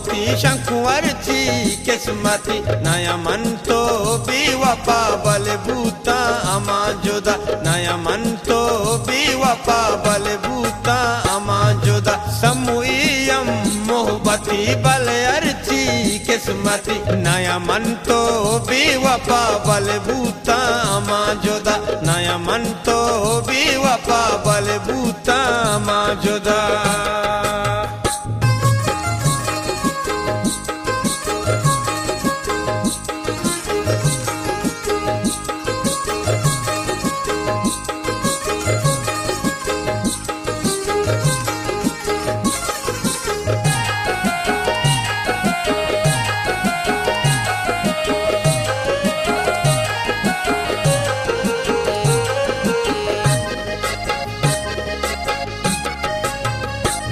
قوتی شنکور تھی قسمتی نیا من تو بی وپا بل بوتا اما جدا نیا من تو بی وفا بل بوتا اما جدا سمویم محبتی بل ارچی قسمتی نیا من تو بی وپا بل بوتا اما جدا نیا من تو بی وپا بل بوتا اما جدا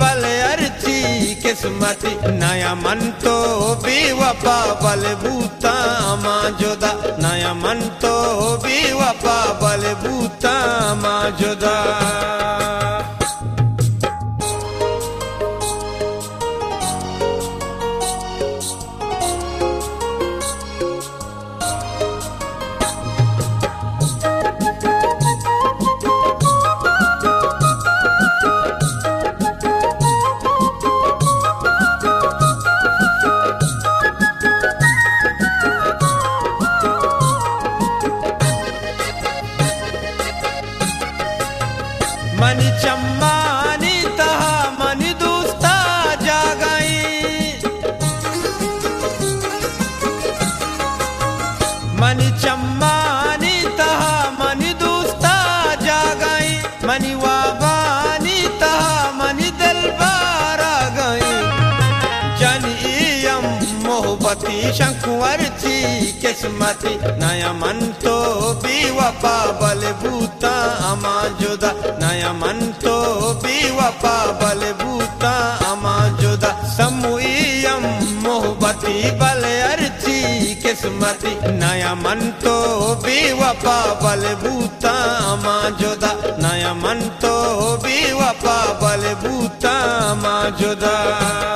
بل ارچی قسمت نیا من تو بھی وپا بل بوتا ماں جدا نیا من تو بھی وپا بل بوتا منی چمانی چمانی تہا منی دوستا جا منی دل بارا گئی جنیم محبتی شنکورتی قسمتی نیا من تو بھی وفا بل بو پتی بل ارچی قسمتی نیا من تو بھی وفا بل بوتا ماں جدا نیا من تو بھی وپا بل بوتا ماں جدا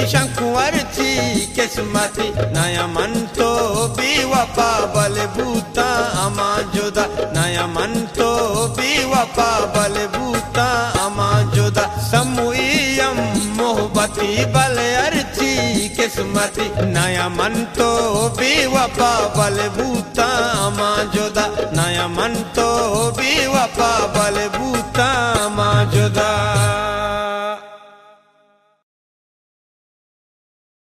ایشان کنورتی قسمتی نایا من تو بی وفا بل بوتا اما جدا نایا من تو بی وفا بل بوتا اما جدا سمویم محبتی بل ارتی قسمتی نایا من تو بی وپا بل بوتا اما جدا نایا من تو بی وپا بل